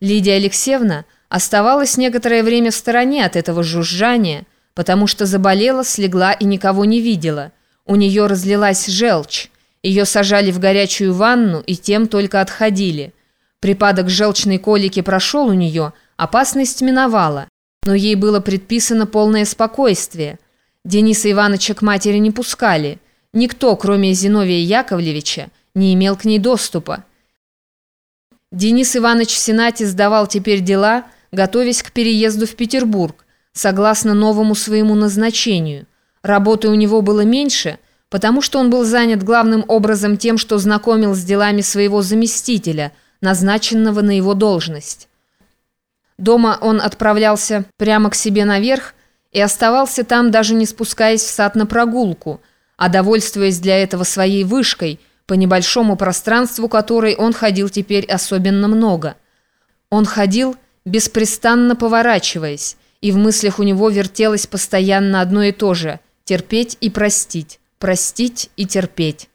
Лидия Алексеевна оставалась некоторое время в стороне от этого жужжания, потому что заболела, слегла и никого не видела. У нее разлилась желчь. Ее сажали в горячую ванну и тем только отходили. Припадок желчной колики прошел у нее, опасность миновала. Но ей было предписано полное спокойствие. Дениса Ивановича к матери не пускали. Никто, кроме Зиновия Яковлевича, не имел к ней доступа. Денис Иванович в Сенате сдавал теперь дела, готовясь к переезду в Петербург, согласно новому своему назначению. Работы у него было меньше, потому что он был занят главным образом тем, что знакомил с делами своего заместителя, назначенного на его должность. Дома он отправлялся прямо к себе наверх и оставался там, даже не спускаясь в сад на прогулку, а довольствуясь для этого своей вышкой – по небольшому пространству которой он ходил теперь особенно много. Он ходил, беспрестанно поворачиваясь, и в мыслях у него вертелось постоянно одно и то же – терпеть и простить, простить и терпеть.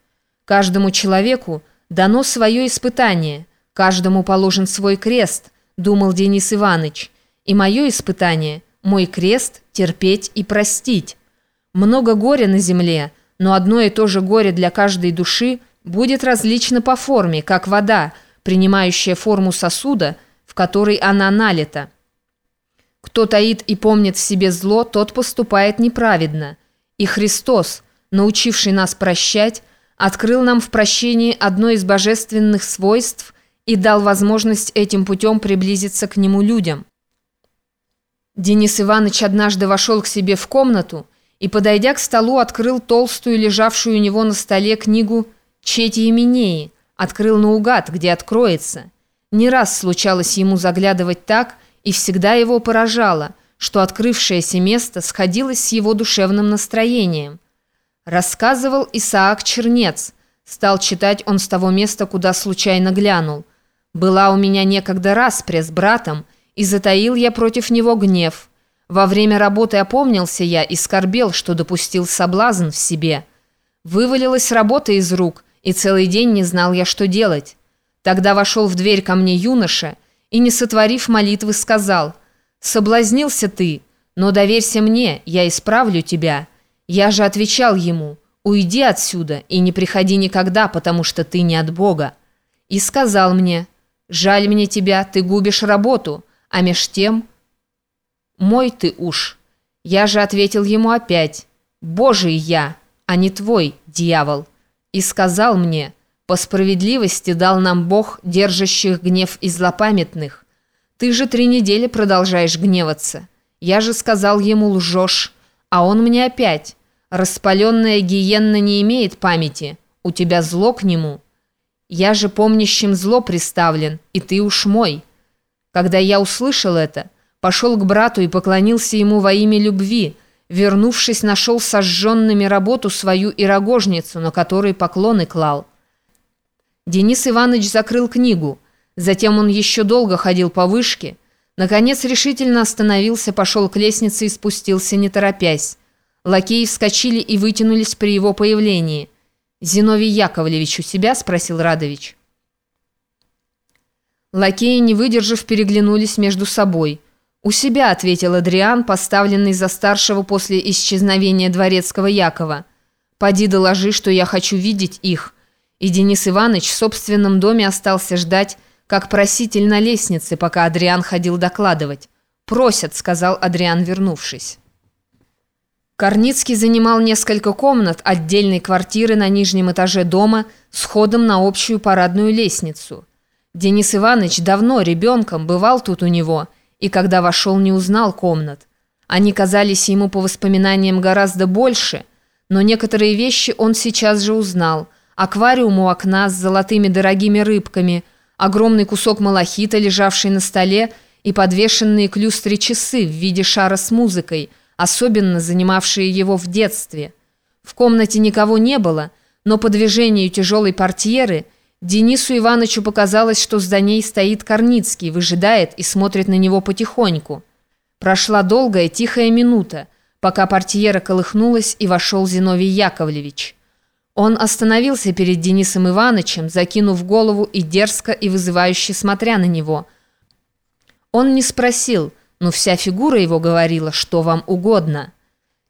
Каждому человеку дано свое испытание, каждому положен свой крест, думал Денис Иванович, и мое испытание – мой крест – терпеть и простить. Много горя на земле, но одно и то же горе для каждой души – будет различно по форме, как вода, принимающая форму сосуда, в который она налита. Кто таит и помнит в себе зло, тот поступает неправедно. И Христос, научивший нас прощать, открыл нам в прощении одно из божественных свойств и дал возможность этим путем приблизиться к Нему людям. Денис Иванович однажды вошел к себе в комнату и, подойдя к столу, открыл толстую, лежавшую у него на столе книгу Чети Именеи открыл наугад, где откроется. Не раз случалось ему заглядывать так, и всегда его поражало, что открывшееся место сходилось с его душевным настроением. Рассказывал Исаак Чернец. Стал читать он с того места, куда случайно глянул. «Была у меня некогда распря с братом, и затаил я против него гнев. Во время работы опомнился я и скорбел, что допустил соблазн в себе. Вывалилась работа из рук, и целый день не знал я, что делать. Тогда вошел в дверь ко мне юноша и, не сотворив молитвы, сказал, «Соблазнился ты, но доверься мне, я исправлю тебя». Я же отвечал ему, «Уйди отсюда и не приходи никогда, потому что ты не от Бога». И сказал мне, «Жаль мне тебя, ты губишь работу, а меж тем...» «Мой ты уж». Я же ответил ему опять, «Божий я, а не твой, дьявол» и сказал мне, «По справедливости дал нам Бог, держащих гнев и злопамятных. Ты же три недели продолжаешь гневаться. Я же сказал ему, лжешь, а он мне опять, распаленная гиенна не имеет памяти, у тебя зло к нему. Я же помнящим зло приставлен, и ты уж мой». Когда я услышал это, пошел к брату и поклонился ему во имя любви – Вернувшись, нашел сожженными работу свою и рогожницу, на которой поклоны клал. Денис Иванович закрыл книгу. Затем он еще долго ходил по вышке. Наконец решительно остановился, пошел к лестнице и спустился, не торопясь. Лакеи вскочили и вытянулись при его появлении. «Зиновий Яковлевич у себя?» – спросил Радович. Лакеи, не выдержав, переглянулись между собой – «У себя», — ответил Адриан, поставленный за старшего после исчезновения дворецкого Якова. «Поди доложи, что я хочу видеть их». И Денис Иванович в собственном доме остался ждать, как проситель на лестнице, пока Адриан ходил докладывать. «Просят», — сказал Адриан, вернувшись. Корницкий занимал несколько комнат отдельной квартиры на нижнем этаже дома с ходом на общую парадную лестницу. Денис Иванович давно ребенком бывал тут у него — и когда вошел, не узнал комнат. Они казались ему по воспоминаниям гораздо больше, но некоторые вещи он сейчас же узнал. Аквариум у окна с золотыми дорогими рыбками, огромный кусок малахита, лежавший на столе, и подвешенные к люстре часы в виде шара с музыкой, особенно занимавшие его в детстве. В комнате никого не было, но по движению тяжелой портьеры – Денису Ивановичу показалось, что за ней стоит Корницкий, выжидает и смотрит на него потихоньку. Прошла долгая, тихая минута, пока портьера колыхнулась и вошел Зиновий Яковлевич. Он остановился перед Денисом Ивановичем, закинув голову и дерзко и вызывающе смотря на него. Он не спросил, но вся фигура его говорила, что вам угодно.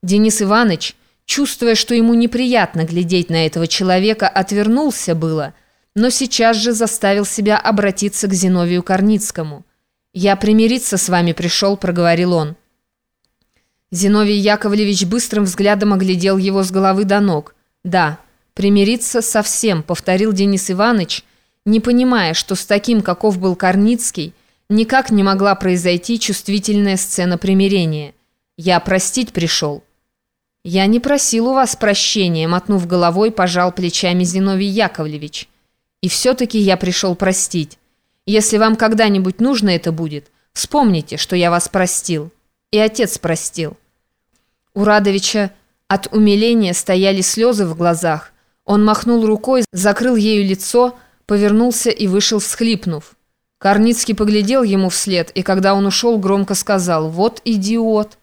Денис Иванович, чувствуя, что ему неприятно глядеть на этого человека, отвернулся было, но сейчас же заставил себя обратиться к Зиновию Корницкому. «Я примириться с вами пришел», — проговорил он. Зиновий Яковлевич быстрым взглядом оглядел его с головы до ног. «Да, примириться совсем», — повторил Денис Иванович, не понимая, что с таким, каков был Корницкий, — никак не могла произойти чувствительная сцена примирения. Я простить пришел. Я не просил у вас прощения, мотнув головой, пожал плечами Зиновий Яковлевич. И все-таки я пришел простить. Если вам когда-нибудь нужно это будет, вспомните, что я вас простил. И отец простил. У Радовича от умиления стояли слезы в глазах. Он махнул рукой, закрыл ею лицо, повернулся и вышел, всхлипнув. Корницкий поглядел ему вслед, и когда он ушел, громко сказал «Вот идиот!»